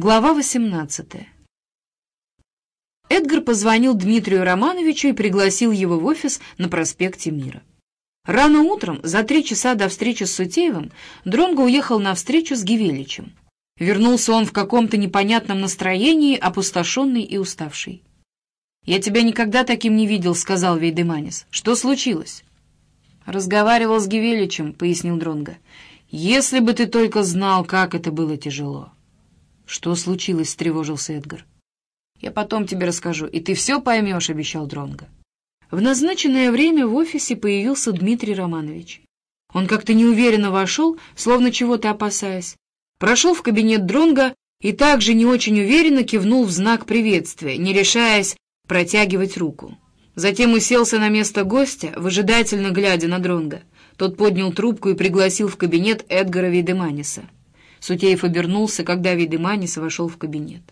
Глава 18 Эдгар позвонил Дмитрию Романовичу и пригласил его в офис на проспекте Мира. Рано утром, за три часа до встречи с Сутеевым, Дронго уехал на встречу с Гивеличем. Вернулся он в каком-то непонятном настроении, опустошенный и уставший. «Я тебя никогда таким не видел», — сказал Вейдеманис. «Что случилось?» «Разговаривал с Гивеличем», — пояснил Дронго. «Если бы ты только знал, как это было тяжело». «Что случилось?» — встревожился Эдгар. «Я потом тебе расскажу, и ты все поймешь», — обещал Дронго. В назначенное время в офисе появился Дмитрий Романович. Он как-то неуверенно вошел, словно чего-то опасаясь, прошел в кабинет Дронга и также не очень уверенно кивнул в знак приветствия, не решаясь протягивать руку. Затем уселся на место гостя, выжидательно глядя на Дронга. Тот поднял трубку и пригласил в кабинет Эдгара Видеманиса. Сутеев обернулся, когда Видеманис вошел в кабинет.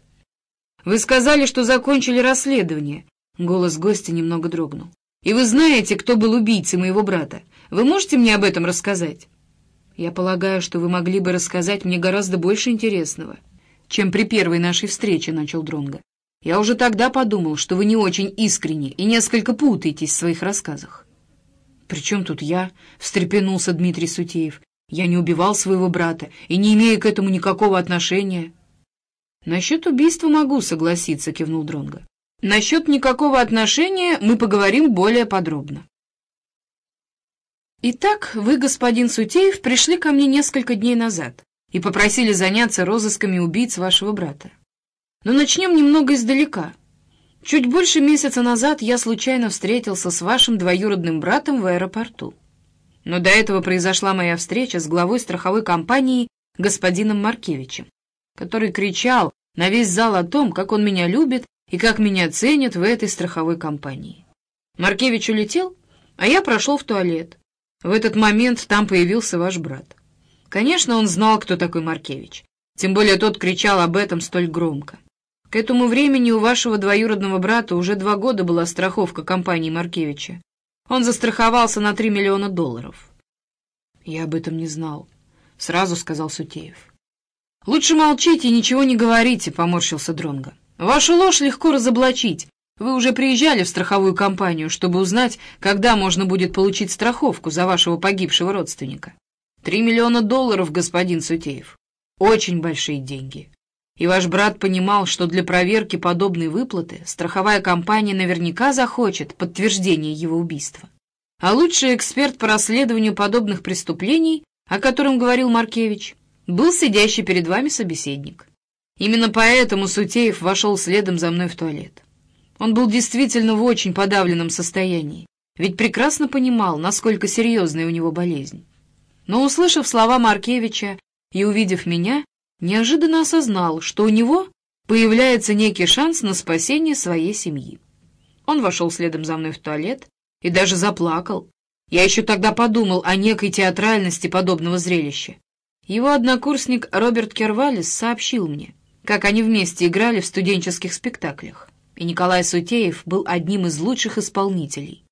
«Вы сказали, что закончили расследование». Голос гостя немного дрогнул. «И вы знаете, кто был убийцей моего брата. Вы можете мне об этом рассказать?» «Я полагаю, что вы могли бы рассказать мне гораздо больше интересного, чем при первой нашей встрече», — начал Дронга. «Я уже тогда подумал, что вы не очень искренне и несколько путаетесь в своих рассказах». «При чем тут я?» — встрепенулся Дмитрий Сутеев. Я не убивал своего брата и не имею к этому никакого отношения. Насчет убийства могу согласиться, кивнул Дронга. Насчет никакого отношения мы поговорим более подробно. Итак, вы, господин Сутеев, пришли ко мне несколько дней назад и попросили заняться розысками убийц вашего брата. Но начнем немного издалека. Чуть больше месяца назад я случайно встретился с вашим двоюродным братом в аэропорту. Но до этого произошла моя встреча с главой страховой компании господином Маркевичем, который кричал на весь зал о том, как он меня любит и как меня ценят в этой страховой компании. Маркевич улетел, а я прошел в туалет. В этот момент там появился ваш брат. Конечно, он знал, кто такой Маркевич. Тем более тот кричал об этом столь громко. К этому времени у вашего двоюродного брата уже два года была страховка компании Маркевича, он застраховался на три миллиона долларов. Я об этом не знал, — сразу сказал Сутеев. «Лучше молчите и ничего не говорите», — поморщился Дронго. «Вашу ложь легко разоблачить. Вы уже приезжали в страховую компанию, чтобы узнать, когда можно будет получить страховку за вашего погибшего родственника. Три миллиона долларов, господин Сутеев. Очень большие деньги. И ваш брат понимал, что для проверки подобной выплаты страховая компания наверняка захочет подтверждения его убийства. А лучший эксперт по расследованию подобных преступлений, о котором говорил Маркевич, был сидящий перед вами собеседник. Именно поэтому Сутеев вошел следом за мной в туалет. Он был действительно в очень подавленном состоянии, ведь прекрасно понимал, насколько серьезная у него болезнь. Но, услышав слова Маркевича и увидев меня, неожиданно осознал, что у него появляется некий шанс на спасение своей семьи. Он вошел следом за мной в туалет и даже заплакал. Я еще тогда подумал о некой театральности подобного зрелища. Его однокурсник Роберт Кервалис сообщил мне, как они вместе играли в студенческих спектаклях, и Николай Сутеев был одним из лучших исполнителей.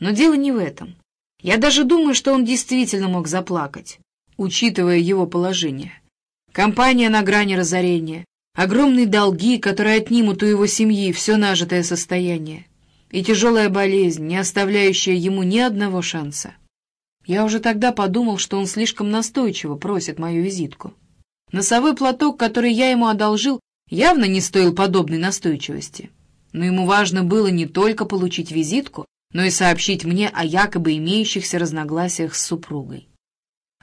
Но дело не в этом. Я даже думаю, что он действительно мог заплакать, учитывая его положение. Компания на грани разорения, огромные долги, которые отнимут у его семьи все нажитое состояние, и тяжелая болезнь, не оставляющая ему ни одного шанса. Я уже тогда подумал, что он слишком настойчиво просит мою визитку. Носовой платок, который я ему одолжил, явно не стоил подобной настойчивости. Но ему важно было не только получить визитку, но и сообщить мне о якобы имеющихся разногласиях с супругой.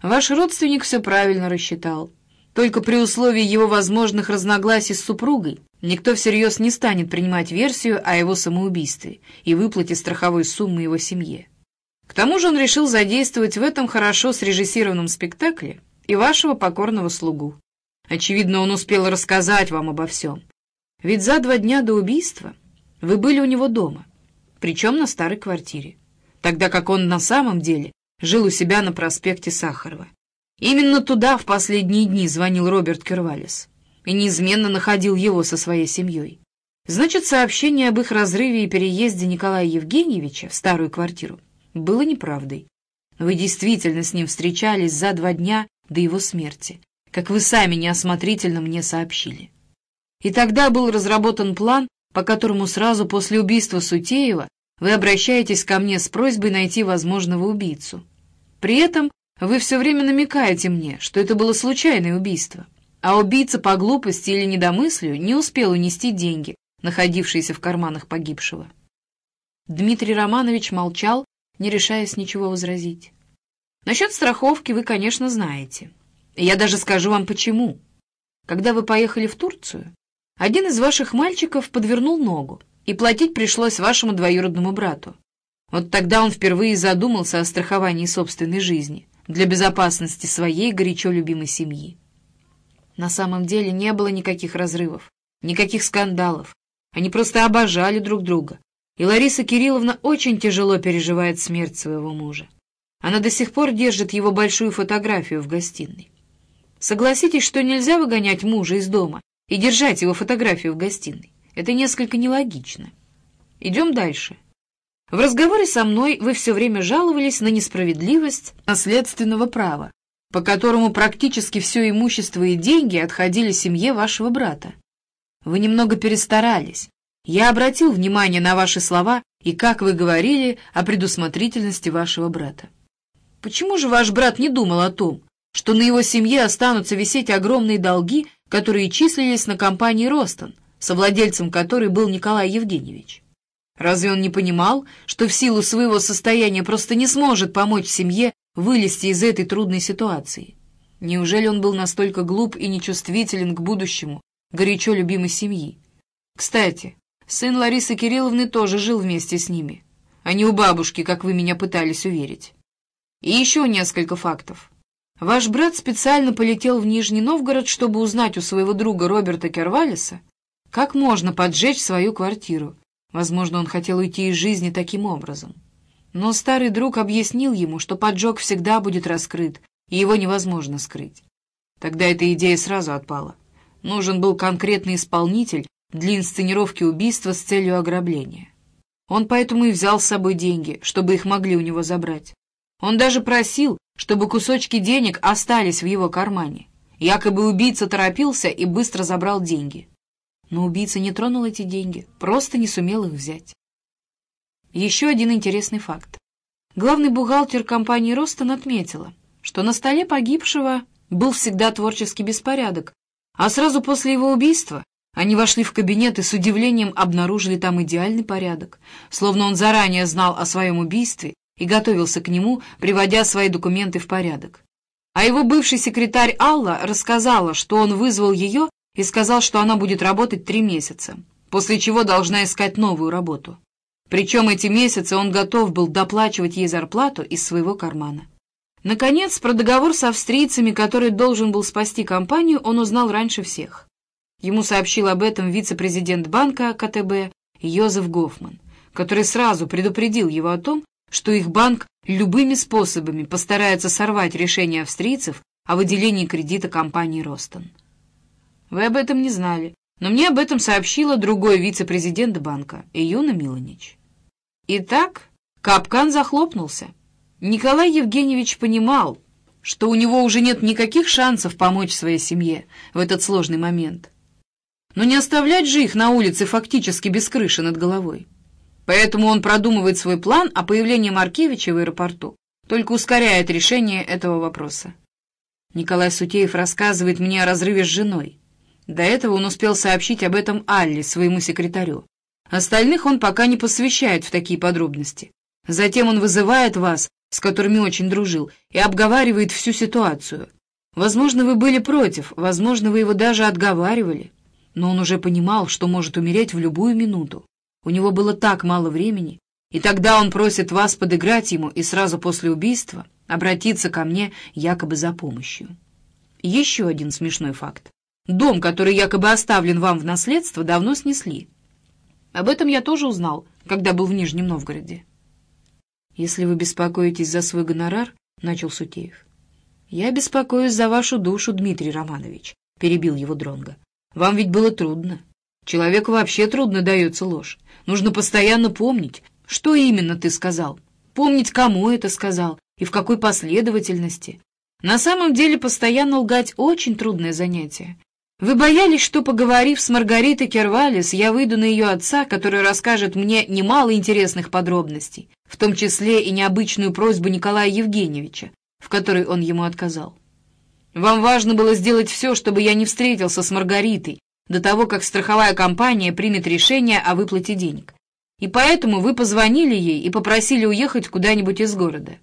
Ваш родственник все правильно рассчитал. Только при условии его возможных разногласий с супругой никто всерьез не станет принимать версию о его самоубийстве и выплате страховой суммы его семье. К тому же он решил задействовать в этом хорошо срежиссированном спектакле и вашего покорного слугу. Очевидно, он успел рассказать вам обо всем. Ведь за два дня до убийства вы были у него дома, причем на старой квартире, тогда как он на самом деле жил у себя на проспекте Сахарова. Именно туда в последние дни звонил Роберт Кервалис и неизменно находил его со своей семьей. Значит, сообщение об их разрыве и переезде Николая Евгеньевича в старую квартиру было неправдой. Вы действительно с ним встречались за два дня до его смерти, как вы сами неосмотрительно мне сообщили. И тогда был разработан план, по которому сразу после убийства Сутеева вы обращаетесь ко мне с просьбой найти возможного убийцу. При этом вы все время намекаете мне, что это было случайное убийство, а убийца по глупости или недомыслию не успел унести деньги, находившиеся в карманах погибшего. Дмитрий Романович молчал, не решаясь ничего возразить. Насчет страховки вы, конечно, знаете. Я даже скажу вам почему. Когда вы поехали в Турцию, один из ваших мальчиков подвернул ногу, и платить пришлось вашему двоюродному брату. Вот тогда он впервые задумался о страховании собственной жизни для безопасности своей горячо любимой семьи. На самом деле не было никаких разрывов, никаких скандалов. Они просто обожали друг друга. И Лариса Кирилловна очень тяжело переживает смерть своего мужа. Она до сих пор держит его большую фотографию в гостиной. Согласитесь, что нельзя выгонять мужа из дома и держать его фотографию в гостиной. Это несколько нелогично. Идем дальше. В разговоре со мной вы все время жаловались на несправедливость наследственного права, по которому практически все имущество и деньги отходили семье вашего брата. Вы немного перестарались. Я обратил внимание на ваши слова и как вы говорили о предусмотрительности вашего брата. Почему же ваш брат не думал о том, что на его семье останутся висеть огромные долги, которые числились на компании «Ростон», совладельцем которой был Николай Евгеньевич? Разве он не понимал, что в силу своего состояния просто не сможет помочь семье вылезти из этой трудной ситуации? Неужели он был настолько глуп и нечувствителен к будущему, горячо любимой семьи? Кстати, сын Ларисы Кирилловны тоже жил вместе с ними, а не у бабушки, как вы меня пытались уверить. И еще несколько фактов. Ваш брат специально полетел в Нижний Новгород, чтобы узнать у своего друга Роберта Кервалиса, как можно поджечь свою квартиру. Возможно, он хотел уйти из жизни таким образом. Но старый друг объяснил ему, что поджог всегда будет раскрыт, и его невозможно скрыть. Тогда эта идея сразу отпала. Нужен был конкретный исполнитель для инсценировки убийства с целью ограбления. Он поэтому и взял с собой деньги, чтобы их могли у него забрать. Он даже просил, чтобы кусочки денег остались в его кармане. Якобы убийца торопился и быстро забрал деньги. Но убийца не тронул эти деньги, просто не сумел их взять. Еще один интересный факт. Главный бухгалтер компании «Ростон» отметила, что на столе погибшего был всегда творческий беспорядок, а сразу после его убийства они вошли в кабинет и с удивлением обнаружили там идеальный порядок, словно он заранее знал о своем убийстве и готовился к нему, приводя свои документы в порядок. А его бывший секретарь Алла рассказала, что он вызвал ее и сказал, что она будет работать три месяца, после чего должна искать новую работу. Причем эти месяцы он готов был доплачивать ей зарплату из своего кармана. Наконец, про договор с австрийцами, который должен был спасти компанию, он узнал раньше всех. Ему сообщил об этом вице-президент банка КТБ Йозеф Гофман, который сразу предупредил его о том, что их банк любыми способами постарается сорвать решение австрийцев о выделении кредита компании «Ростон». Вы об этом не знали, но мне об этом сообщила другой вице-президент банка, Июна Милонич. Итак, капкан захлопнулся. Николай Евгеньевич понимал, что у него уже нет никаких шансов помочь своей семье в этот сложный момент. Но не оставлять же их на улице фактически без крыши над головой. Поэтому он продумывает свой план о появлении Маркевича в аэропорту, только ускоряет решение этого вопроса. Николай Сутеев рассказывает мне о разрыве с женой. До этого он успел сообщить об этом Алле, своему секретарю. Остальных он пока не посвящает в такие подробности. Затем он вызывает вас, с которыми очень дружил, и обговаривает всю ситуацию. Возможно, вы были против, возможно, вы его даже отговаривали. Но он уже понимал, что может умереть в любую минуту. У него было так мало времени, и тогда он просит вас подыграть ему и сразу после убийства обратиться ко мне якобы за помощью. Еще один смешной факт. Дом, который якобы оставлен вам в наследство, давно снесли. Об этом я тоже узнал, когда был в Нижнем Новгороде. «Если вы беспокоитесь за свой гонорар, — начал Сутеев, — я беспокоюсь за вашу душу, Дмитрий Романович, — перебил его Дронго. Вам ведь было трудно. Человеку вообще трудно дается ложь. Нужно постоянно помнить, что именно ты сказал, помнить, кому это сказал и в какой последовательности. На самом деле постоянно лгать очень трудное занятие. Вы боялись, что, поговорив с Маргаритой Кервалис, я выйду на ее отца, который расскажет мне немало интересных подробностей, в том числе и необычную просьбу Николая Евгеньевича, в которой он ему отказал. Вам важно было сделать все, чтобы я не встретился с Маргаритой до того, как страховая компания примет решение о выплате денег. И поэтому вы позвонили ей и попросили уехать куда-нибудь из города.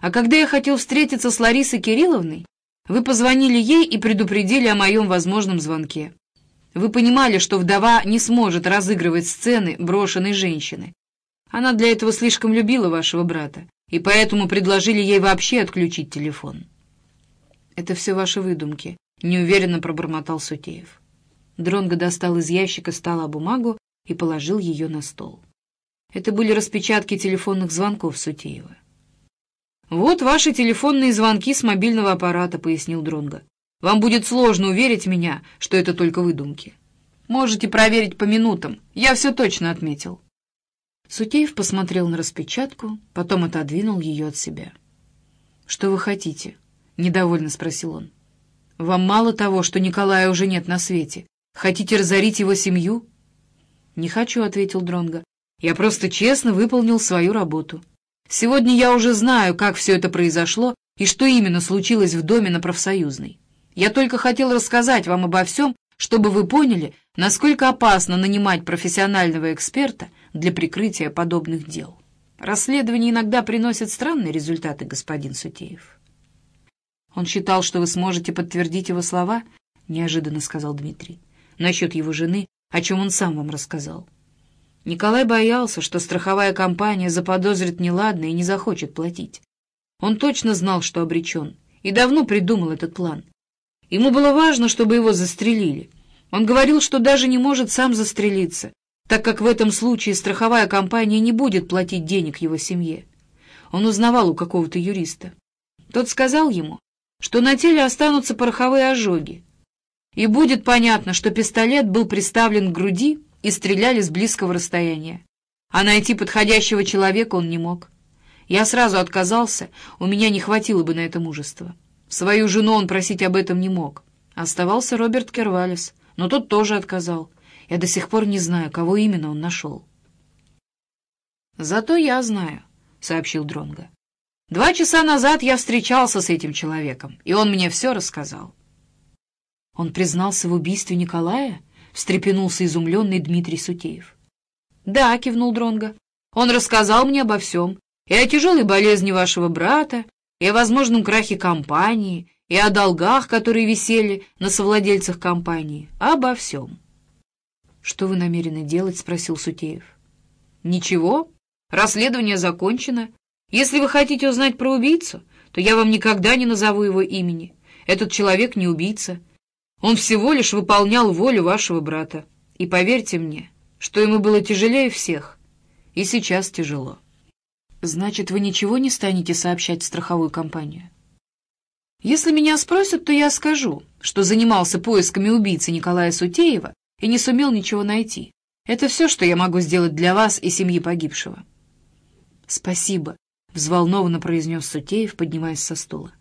А когда я хотел встретиться с Ларисой Кирилловной, вы позвонили ей и предупредили о моем возможном звонке. Вы понимали, что вдова не сможет разыгрывать сцены брошенной женщины. Она для этого слишком любила вашего брата, и поэтому предложили ей вообще отключить телефон. «Это все ваши выдумки», — неуверенно пробормотал Сутеев. Дронго достал из ящика стола бумагу и положил ее на стол. Это были распечатки телефонных звонков Сутеева. «Вот ваши телефонные звонки с мобильного аппарата», — пояснил Дронго. «Вам будет сложно уверить меня, что это только выдумки. Можете проверить по минутам, я все точно отметил». Сутеев посмотрел на распечатку, потом отодвинул ее от себя. «Что вы хотите?» — недовольно спросил он. «Вам мало того, что Николая уже нет на свете. Хотите разорить его семью?» «Не хочу», — ответил Дронго. «Я просто честно выполнил свою работу». Сегодня я уже знаю, как все это произошло и что именно случилось в доме на профсоюзной. Я только хотел рассказать вам обо всем, чтобы вы поняли, насколько опасно нанимать профессионального эксперта для прикрытия подобных дел. Расследование иногда приносит странные результаты, господин Сутеев. Он считал, что вы сможете подтвердить его слова, — неожиданно сказал Дмитрий, — насчет его жены, о чем он сам вам рассказал. Николай боялся, что страховая компания заподозрит неладно и не захочет платить. Он точно знал, что обречен, и давно придумал этот план. Ему было важно, чтобы его застрелили. Он говорил, что даже не может сам застрелиться, так как в этом случае страховая компания не будет платить денег его семье. Он узнавал у какого-то юриста. Тот сказал ему, что на теле останутся пороховые ожоги, и будет понятно, что пистолет был приставлен к груди и стреляли с близкого расстояния. А найти подходящего человека он не мог. Я сразу отказался, у меня не хватило бы на это мужества. Свою жену он просить об этом не мог. Оставался Роберт Кервалис, но тот тоже отказал. Я до сих пор не знаю, кого именно он нашел. «Зато я знаю», — сообщил Дронго. «Два часа назад я встречался с этим человеком, и он мне все рассказал». «Он признался в убийстве Николая?» Встрепенулся изумленный Дмитрий Сутеев. «Да», — кивнул Дронга. «Он рассказал мне обо всем. И о тяжелой болезни вашего брата, и о возможном крахе компании, и о долгах, которые висели на совладельцах компании. Обо всем». «Что вы намерены делать?» — спросил Сутеев. «Ничего. Расследование закончено. Если вы хотите узнать про убийцу, то я вам никогда не назову его имени. Этот человек не убийца». Он всего лишь выполнял волю вашего брата. И поверьте мне, что ему было тяжелее всех. И сейчас тяжело. Значит, вы ничего не станете сообщать в страховую компанию? Если меня спросят, то я скажу, что занимался поисками убийцы Николая Сутеева и не сумел ничего найти. Это все, что я могу сделать для вас и семьи погибшего. Спасибо, — взволнованно произнес Сутеев, поднимаясь со стула.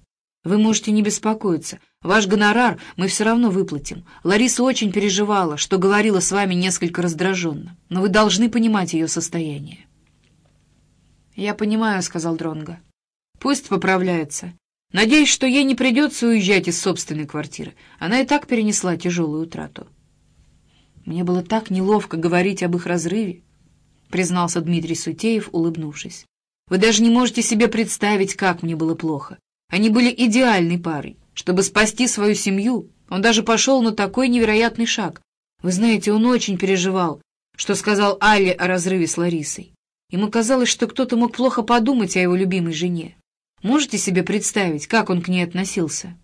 Вы можете не беспокоиться. Ваш гонорар мы все равно выплатим. Лариса очень переживала, что говорила с вами несколько раздраженно. Но вы должны понимать ее состояние. «Я понимаю», — сказал Дронго. «Пусть поправляется. Надеюсь, что ей не придется уезжать из собственной квартиры. Она и так перенесла тяжелую утрату». «Мне было так неловко говорить об их разрыве», — признался Дмитрий Сутеев, улыбнувшись. «Вы даже не можете себе представить, как мне было плохо. Они были идеальной парой. Чтобы спасти свою семью, он даже пошел на такой невероятный шаг. Вы знаете, он очень переживал, что сказал Алле о разрыве с Ларисой. Ему казалось, что кто-то мог плохо подумать о его любимой жене. Можете себе представить, как он к ней относился?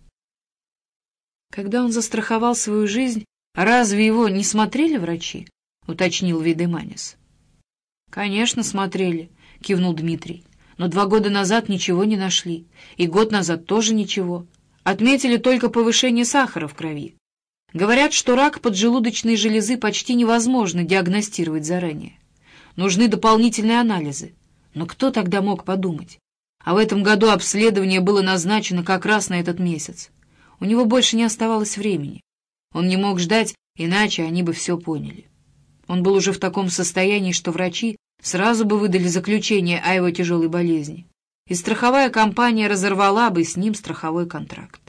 Когда он застраховал свою жизнь, разве его не смотрели врачи? — уточнил Видеманис. — Конечно, смотрели, — кивнул Дмитрий но два года назад ничего не нашли, и год назад тоже ничего. Отметили только повышение сахара в крови. Говорят, что рак поджелудочной железы почти невозможно диагностировать заранее. Нужны дополнительные анализы. Но кто тогда мог подумать? А в этом году обследование было назначено как раз на этот месяц. У него больше не оставалось времени. Он не мог ждать, иначе они бы все поняли. Он был уже в таком состоянии, что врачи сразу бы выдали заключение о его тяжелой болезни, и страховая компания разорвала бы с ним страховой контракт.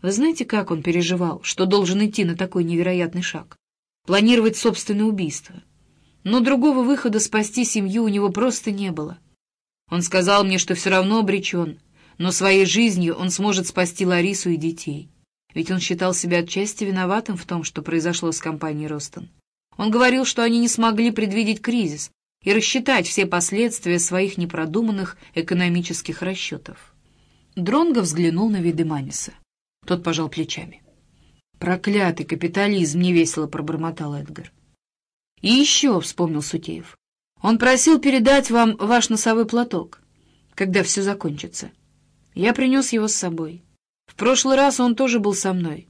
Вы знаете, как он переживал, что должен идти на такой невероятный шаг? Планировать собственное убийство. Но другого выхода спасти семью у него просто не было. Он сказал мне, что все равно обречен, но своей жизнью он сможет спасти Ларису и детей. Ведь он считал себя отчасти виноватым в том, что произошло с компанией «Ростон». Он говорил, что они не смогли предвидеть кризис и рассчитать все последствия своих непродуманных экономических расчетов. Дронго взглянул на Видеманиса. Тот пожал плечами. «Проклятый капитализм!» — невесело пробормотал Эдгар. «И еще», — вспомнил Сутеев, — «он просил передать вам ваш носовой платок, когда все закончится. Я принес его с собой. В прошлый раз он тоже был со мной,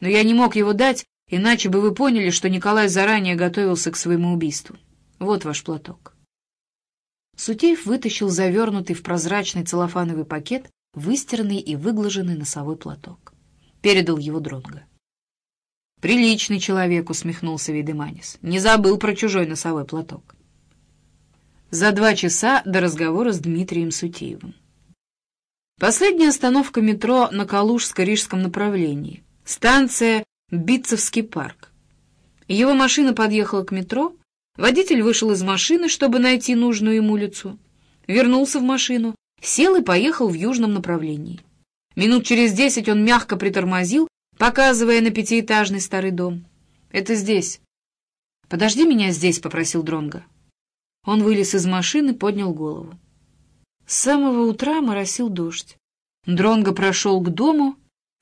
но я не мог его дать, иначе бы вы поняли, что Николай заранее готовился к своему убийству. Вот ваш платок». Сутеев вытащил завернутый в прозрачный целлофановый пакет выстиранный и выглаженный носовой платок. Передал его Дронго. «Приличный человек», — усмехнулся Вейдеманис. «Не забыл про чужой носовой платок». За два часа до разговора с Дмитрием Сутеевым. Последняя остановка метро на Калужско-Рижском направлении. Станция Битцевский парк. Его машина подъехала к метро, водитель вышел из машины, чтобы найти нужную ему улицу, вернулся в машину, сел и поехал в южном направлении. Минут через десять он мягко притормозил, показывая на пятиэтажный старый дом. «Это здесь». «Подожди меня здесь», — попросил Дронга. Он вылез из машины, поднял голову. С самого утра моросил дождь. Дронго прошел к дому.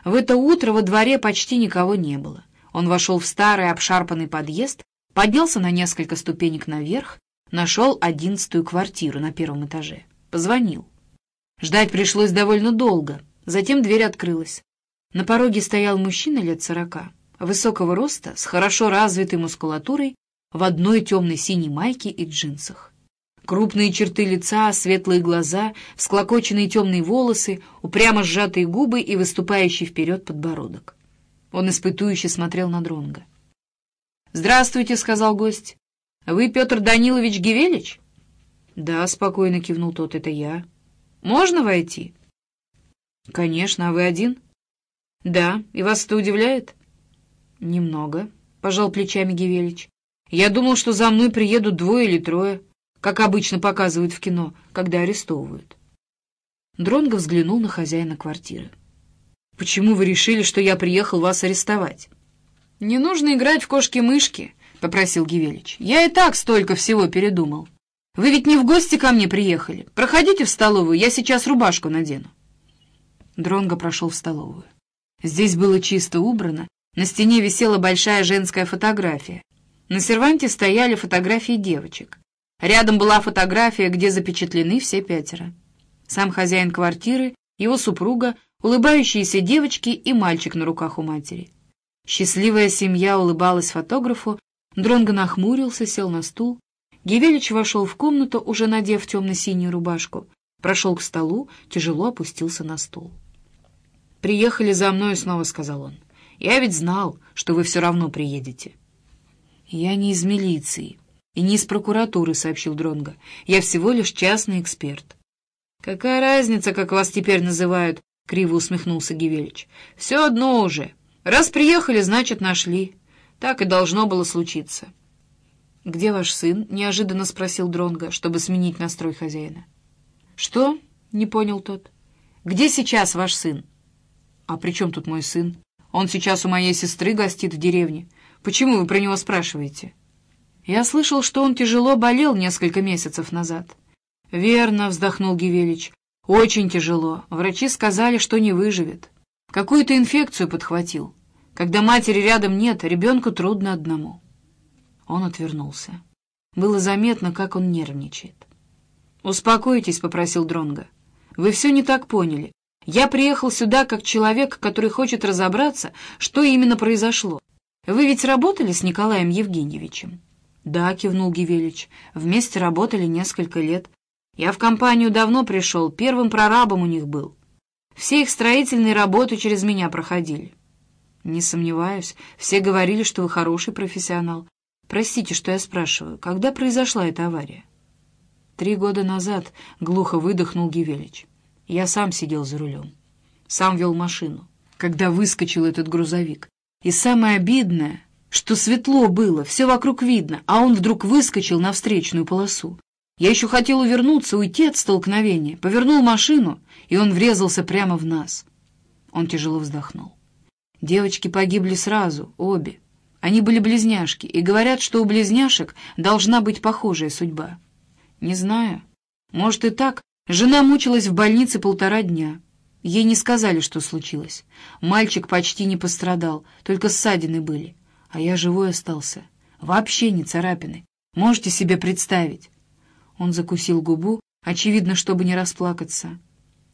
В это утро во дворе почти никого не было. Он вошел в старый обшарпанный подъезд, поднялся на несколько ступенек наверх, нашел одиннадцатую квартиру на первом этаже. Позвонил. Ждать пришлось довольно долго. Затем дверь открылась. На пороге стоял мужчина лет сорока, высокого роста, с хорошо развитой мускулатурой, в одной темной синей майке и джинсах. Крупные черты лица, светлые глаза, всклокоченные темные волосы, упрямо сжатые губы и выступающий вперед подбородок. Он испытующе смотрел на Дронга. «Здравствуйте», — сказал гость. «Вы Петр Данилович Гивелич?» «Да», — спокойно кивнул тот, — «это я». «Можно войти?» «Конечно, а вы один?» «Да, и вас это удивляет?» «Немного», — пожал плечами Гивелич. «Я думал, что за мной приедут двое или трое» как обычно показывают в кино, когда арестовывают. Дронго взглянул на хозяина квартиры. «Почему вы решили, что я приехал вас арестовать?» «Не нужно играть в кошки-мышки», — попросил Гивелич. «Я и так столько всего передумал. Вы ведь не в гости ко мне приехали. Проходите в столовую, я сейчас рубашку надену». Дронго прошел в столовую. Здесь было чисто убрано, на стене висела большая женская фотография. На серванте стояли фотографии девочек. Рядом была фотография, где запечатлены все пятеро. Сам хозяин квартиры, его супруга, улыбающиеся девочки и мальчик на руках у матери. Счастливая семья улыбалась фотографу, Дронго нахмурился, сел на стул. Гевелич вошел в комнату, уже надев темно-синюю рубашку, прошел к столу, тяжело опустился на стул. «Приехали за мной снова», — сказал он. «Я ведь знал, что вы все равно приедете». «Я не из милиции», «И не из прокуратуры», — сообщил Дронго. «Я всего лишь частный эксперт». «Какая разница, как вас теперь называют?» — криво усмехнулся Гивелич. «Все одно уже. Раз приехали, значит, нашли. Так и должно было случиться». «Где ваш сын?» — неожиданно спросил Дронго, чтобы сменить настрой хозяина. «Что?» — не понял тот. «Где сейчас ваш сын?» «А при чем тут мой сын? Он сейчас у моей сестры гостит в деревне. Почему вы про него спрашиваете?» Я слышал, что он тяжело болел несколько месяцев назад. Верно, вздохнул Гивелич. Очень тяжело. Врачи сказали, что не выживет. Какую-то инфекцию подхватил. Когда матери рядом нет, ребенку трудно одному. Он отвернулся. Было заметно, как он нервничает. «Успокойтесь», — попросил Дронга. «Вы все не так поняли. Я приехал сюда как человек, который хочет разобраться, что именно произошло. Вы ведь работали с Николаем Евгеньевичем?» «Да», — кивнул Гивелич, — «вместе работали несколько лет. Я в компанию давно пришел, первым прорабом у них был. Все их строительные работы через меня проходили». Не сомневаюсь. Все говорили, что вы хороший профессионал. Простите, что я спрашиваю, когда произошла эта авария? Три года назад глухо выдохнул Гивелич. Я сам сидел за рулем. Сам вел машину, когда выскочил этот грузовик. И самое обидное, что светло было, все вокруг видно, а он вдруг выскочил на встречную полосу. Я еще хотел увернуться, уйти от столкновения, повернул машину, и он врезался прямо в нас. Он тяжело вздохнул. Девочки погибли сразу, обе. Они были близняшки, и говорят, что у близняшек должна быть похожая судьба. Не знаю. Может и так. Жена мучилась в больнице полтора дня. Ей не сказали, что случилось. Мальчик почти не пострадал, только ссадины были. А я живой остался. Вообще не царапины. Можете себе представить? Он закусил губу, очевидно, чтобы не расплакаться.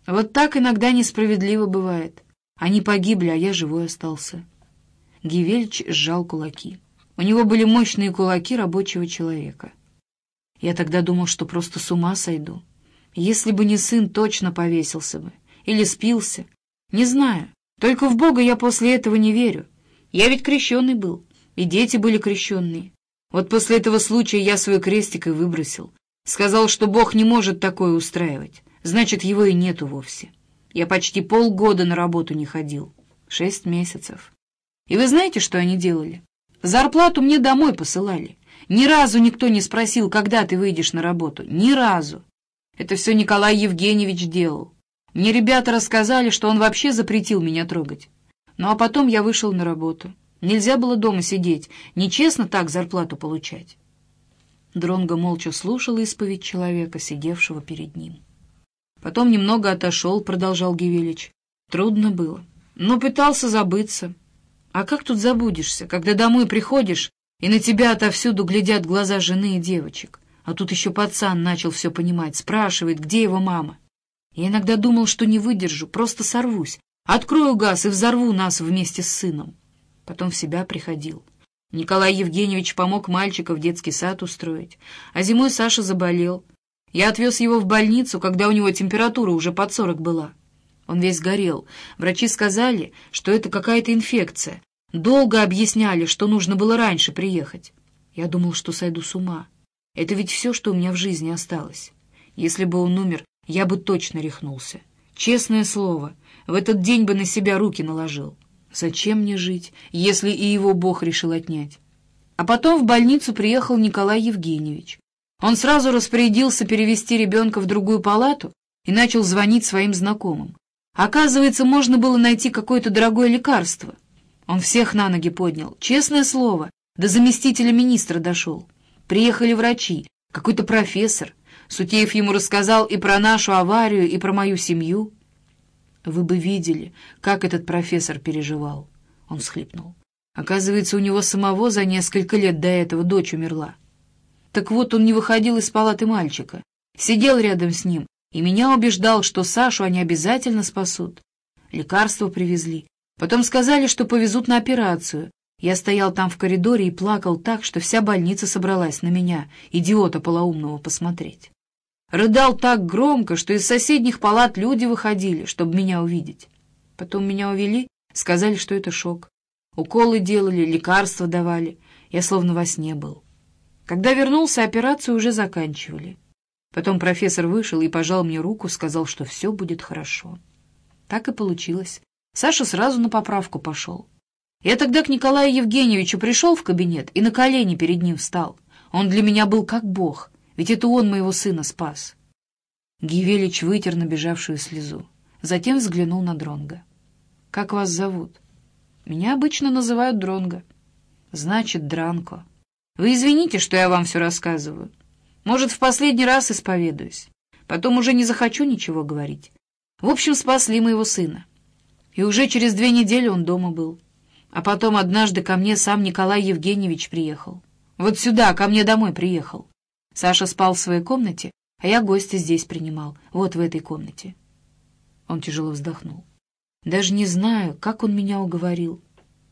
Вот так иногда несправедливо бывает. Они погибли, а я живой остался. Гивельч сжал кулаки. У него были мощные кулаки рабочего человека. Я тогда думал, что просто с ума сойду. Если бы не сын, точно повесился бы. Или спился. Не знаю. Только в Бога я после этого не верю. Я ведь крещеный был. И дети были крещенные. Вот после этого случая я свой крестик и выбросил. Сказал, что Бог не может такое устраивать. Значит, его и нету вовсе. Я почти полгода на работу не ходил. Шесть месяцев. И вы знаете, что они делали? Зарплату мне домой посылали. Ни разу никто не спросил, когда ты выйдешь на работу. Ни разу. Это все Николай Евгеньевич делал. Мне ребята рассказали, что он вообще запретил меня трогать. Ну а потом я вышел на работу. Нельзя было дома сидеть, нечестно так зарплату получать. Дронго молча слушал исповедь человека, сидевшего перед ним. Потом немного отошел, продолжал Гивелич. Трудно было, но пытался забыться. А как тут забудешься, когда домой приходишь, и на тебя отовсюду глядят глаза жены и девочек? А тут еще пацан начал все понимать, спрашивает, где его мама. Я иногда думал, что не выдержу, просто сорвусь, открою газ и взорву нас вместе с сыном. Потом в себя приходил. Николай Евгеньевич помог мальчика в детский сад устроить, а зимой Саша заболел. Я отвез его в больницу, когда у него температура уже под сорок была. Он весь горел. Врачи сказали, что это какая-то инфекция. Долго объясняли, что нужно было раньше приехать. Я думал, что сойду с ума. Это ведь все, что у меня в жизни осталось. Если бы он умер, я бы точно рехнулся. Честное слово, в этот день бы на себя руки наложил. Зачем мне жить, если и его Бог решил отнять? А потом в больницу приехал Николай Евгеньевич. Он сразу распорядился перевести ребенка в другую палату и начал звонить своим знакомым. Оказывается, можно было найти какое-то дорогое лекарство. Он всех на ноги поднял, честное слово, до заместителя министра дошел. Приехали врачи, какой-то профессор. Сутеев ему рассказал и про нашу аварию, и про мою семью. Вы бы видели, как этот профессор переживал. Он всхлипнул. Оказывается, у него самого за несколько лет до этого дочь умерла. Так вот, он не выходил из палаты мальчика, сидел рядом с ним и меня убеждал, что Сашу они обязательно спасут. Лекарства привезли. Потом сказали, что повезут на операцию. Я стоял там в коридоре и плакал так, что вся больница собралась на меня, идиота полоумного, посмотреть. Рыдал так громко, что из соседних палат люди выходили, чтобы меня увидеть. Потом меня увели, сказали, что это шок. Уколы делали, лекарства давали. Я словно во сне был. Когда вернулся, операцию уже заканчивали. Потом профессор вышел и пожал мне руку, сказал, что все будет хорошо. Так и получилось. Саша сразу на поправку пошел. Я тогда к Николаю Евгеньевичу пришел в кабинет и на колени перед ним встал. Он для меня был как бог — ведь это он моего сына спас. Гивелич вытер набежавшую слезу. Затем взглянул на Дронга. «Как вас зовут?» «Меня обычно называют Дронга». «Значит, Дранко. Вы извините, что я вам все рассказываю. Может, в последний раз исповедуюсь. Потом уже не захочу ничего говорить. В общем, спасли моего сына. И уже через две недели он дома был. А потом однажды ко мне сам Николай Евгеньевич приехал. Вот сюда, ко мне домой приехал. Саша спал в своей комнате, а я гостя здесь принимал, вот в этой комнате. Он тяжело вздохнул. Даже не знаю, как он меня уговорил.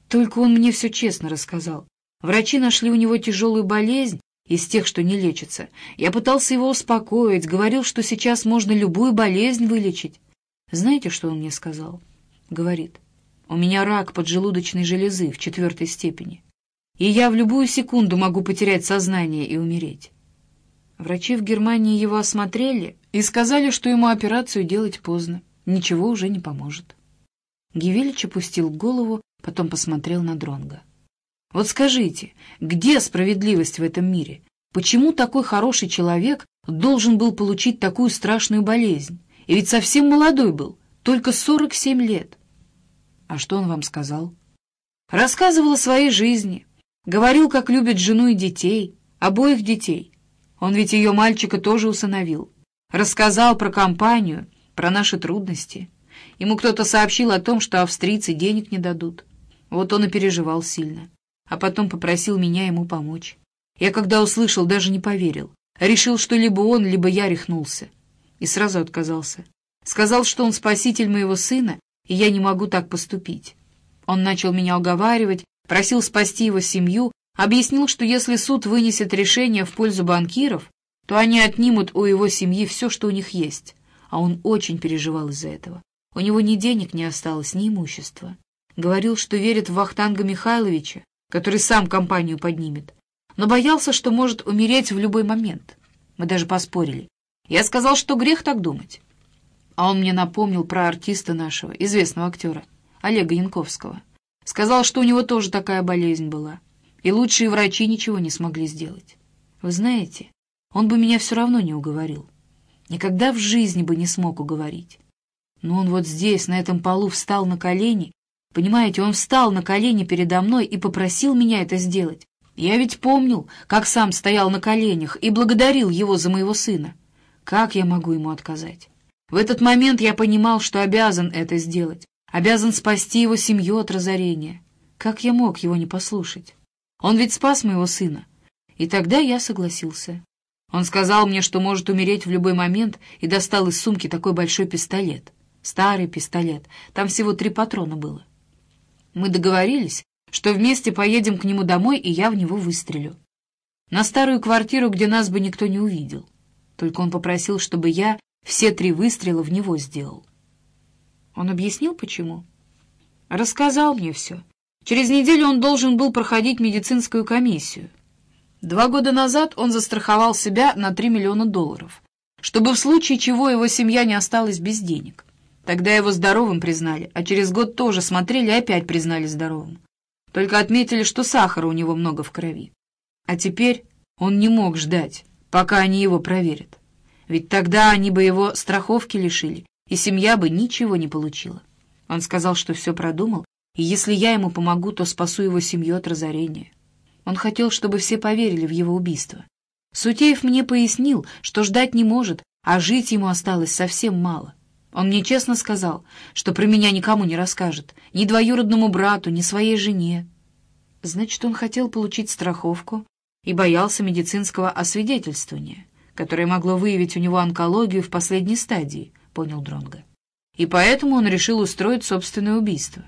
Только он мне все честно рассказал. Врачи нашли у него тяжелую болезнь, из тех, что не лечатся. Я пытался его успокоить, говорил, что сейчас можно любую болезнь вылечить. Знаете, что он мне сказал? Говорит, У меня рак поджелудочной железы в четвертой степени, и я в любую секунду могу потерять сознание и умереть. Врачи в Германии его осмотрели и сказали, что ему операцию делать поздно, ничего уже не поможет. Гивелич опустил голову, потом посмотрел на Дронга. «Вот скажите, где справедливость в этом мире? Почему такой хороший человек должен был получить такую страшную болезнь? И ведь совсем молодой был, только 47 лет». «А что он вам сказал?» «Рассказывал о своей жизни. Говорил, как любит жену и детей, обоих детей. Он ведь ее мальчика тоже усыновил. Рассказал про компанию, про наши трудности». Ему кто-то сообщил о том, что австрийцы денег не дадут. Вот он и переживал сильно. А потом попросил меня ему помочь. Я, когда услышал, даже не поверил. Решил, что либо он, либо я рехнулся. И сразу отказался. Сказал, что он спаситель моего сына, и я не могу так поступить. Он начал меня уговаривать, просил спасти его семью, объяснил, что если суд вынесет решение в пользу банкиров, то они отнимут у его семьи все, что у них есть. А он очень переживал из-за этого. У него ни денег не осталось, ни имущества. Говорил, что верит в Вахтанга Михайловича, который сам компанию поднимет, но боялся, что может умереть в любой момент. Мы даже поспорили. Я сказал, что грех так думать. А он мне напомнил про артиста нашего, известного актера, Олега Янковского. Сказал, что у него тоже такая болезнь была, и лучшие врачи ничего не смогли сделать. Вы знаете, он бы меня все равно не уговорил. Никогда в жизни бы не смог уговорить. Но он вот здесь, на этом полу, встал на колени. Понимаете, он встал на колени передо мной и попросил меня это сделать. Я ведь помнил, как сам стоял на коленях и благодарил его за моего сына. Как я могу ему отказать? В этот момент я понимал, что обязан это сделать, обязан спасти его семью от разорения. Как я мог его не послушать? Он ведь спас моего сына. И тогда я согласился. Он сказал мне, что может умереть в любой момент, и достал из сумки такой большой пистолет. Старый пистолет. Там всего три патрона было. Мы договорились, что вместе поедем к нему домой, и я в него выстрелю. На старую квартиру, где нас бы никто не увидел. Только он попросил, чтобы я все три выстрела в него сделал. Он объяснил, почему? Рассказал мне все. Через неделю он должен был проходить медицинскую комиссию. Два года назад он застраховал себя на 3 миллиона долларов, чтобы в случае чего его семья не осталась без денег. Тогда его здоровым признали, а через год тоже смотрели и опять признали здоровым. Только отметили, что сахара у него много в крови. А теперь он не мог ждать, пока они его проверят. Ведь тогда они бы его страховки лишили, и семья бы ничего не получила. Он сказал, что все продумал, и если я ему помогу, то спасу его семью от разорения. Он хотел, чтобы все поверили в его убийство. Сутеев мне пояснил, что ждать не может, а жить ему осталось совсем мало. Он мне честно сказал, что про меня никому не расскажет, ни двоюродному брату, ни своей жене. Значит, он хотел получить страховку и боялся медицинского освидетельствования, которое могло выявить у него онкологию в последней стадии, понял Дронга. И поэтому он решил устроить собственное убийство.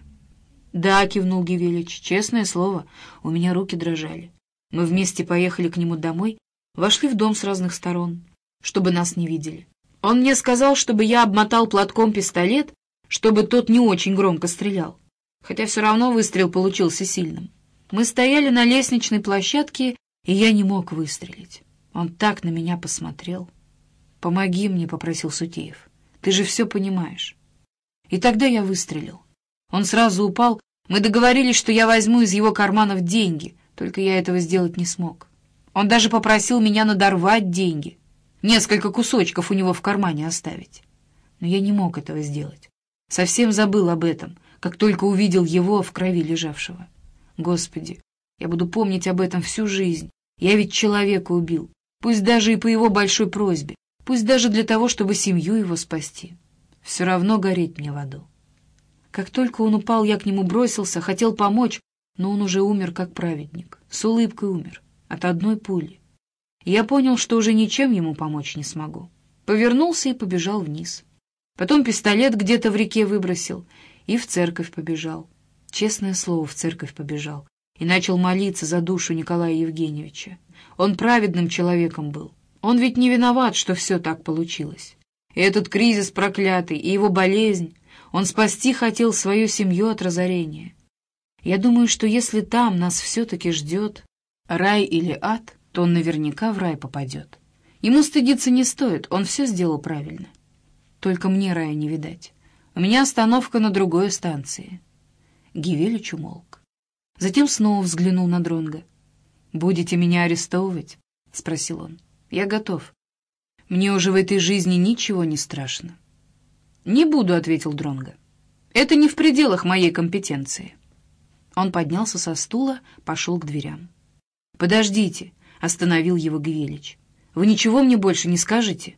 «Да», — кивнул Гивелич, — «честное слово, у меня руки дрожали. Мы вместе поехали к нему домой, вошли в дом с разных сторон, чтобы нас не видели. Он мне сказал, чтобы я обмотал платком пистолет, чтобы тот не очень громко стрелял. Хотя все равно выстрел получился сильным. Мы стояли на лестничной площадке, и я не мог выстрелить. Он так на меня посмотрел. «Помоги мне», — попросил Сутеев. «Ты же все понимаешь». И тогда я выстрелил. Он сразу упал. Мы договорились, что я возьму из его карманов деньги, только я этого сделать не смог. Он даже попросил меня надорвать деньги несколько кусочков у него в кармане оставить. Но я не мог этого сделать. Совсем забыл об этом, как только увидел его в крови лежавшего. Господи, я буду помнить об этом всю жизнь. Я ведь человека убил, пусть даже и по его большой просьбе, пусть даже для того, чтобы семью его спасти. Все равно гореть мне в аду. Как только он упал, я к нему бросился, хотел помочь, но он уже умер как праведник, с улыбкой умер, от одной пули. Я понял, что уже ничем ему помочь не смогу. Повернулся и побежал вниз. Потом пистолет где-то в реке выбросил и в церковь побежал. Честное слово, в церковь побежал. И начал молиться за душу Николая Евгеньевича. Он праведным человеком был. Он ведь не виноват, что все так получилось. И этот кризис проклятый, и его болезнь. Он спасти хотел свою семью от разорения. Я думаю, что если там нас все-таки ждет рай или ад, то он наверняка в рай попадет. Ему стыдиться не стоит, он все сделал правильно. Только мне рая не видать. У меня остановка на другой станции. Гивелич умолк. Затем снова взглянул на Дронга. «Будете меня арестовывать?» — спросил он. «Я готов. Мне уже в этой жизни ничего не страшно». «Не буду», — ответил Дронга. «Это не в пределах моей компетенции». Он поднялся со стула, пошел к дверям. «Подождите», — остановил его Гвелич. «Вы ничего мне больше не скажете?»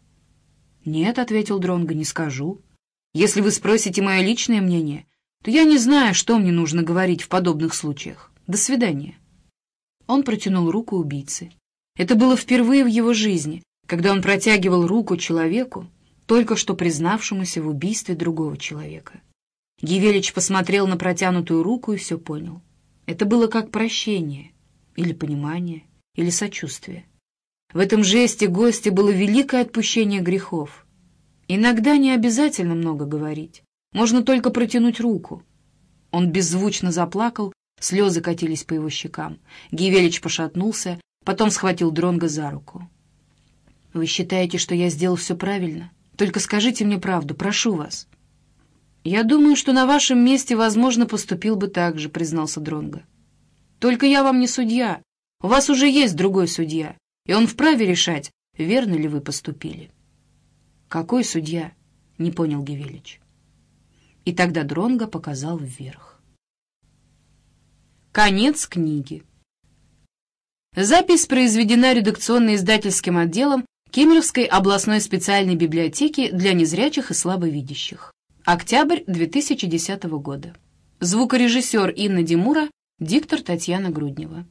«Нет», — ответил Дронго, — «не скажу. Если вы спросите мое личное мнение, то я не знаю, что мне нужно говорить в подобных случаях. До свидания». Он протянул руку убийце. Это было впервые в его жизни, когда он протягивал руку человеку, только что признавшемуся в убийстве другого человека. Гивелич посмотрел на протянутую руку и все понял. Это было как прощение, или понимание, или сочувствие. В этом жесте гостя было великое отпущение грехов. Иногда не обязательно много говорить, можно только протянуть руку. Он беззвучно заплакал, слезы катились по его щекам. Гивелич пошатнулся, потом схватил Дронга за руку. «Вы считаете, что я сделал все правильно? Только скажите мне правду, прошу вас». «Я думаю, что на вашем месте, возможно, поступил бы так же», — признался Дронга. «Только я вам не судья. У вас уже есть другой судья, и он вправе решать, верно ли вы поступили». «Какой судья?» — не понял Гевелич. И тогда Дронга показал вверх. Конец книги. Запись произведена редакционно-издательским отделом Кемеровской областной специальной библиотеки для незрячих и слабовидящих. Октябрь 2010 года. Звукорежиссер Инна Димура, диктор Татьяна Груднева.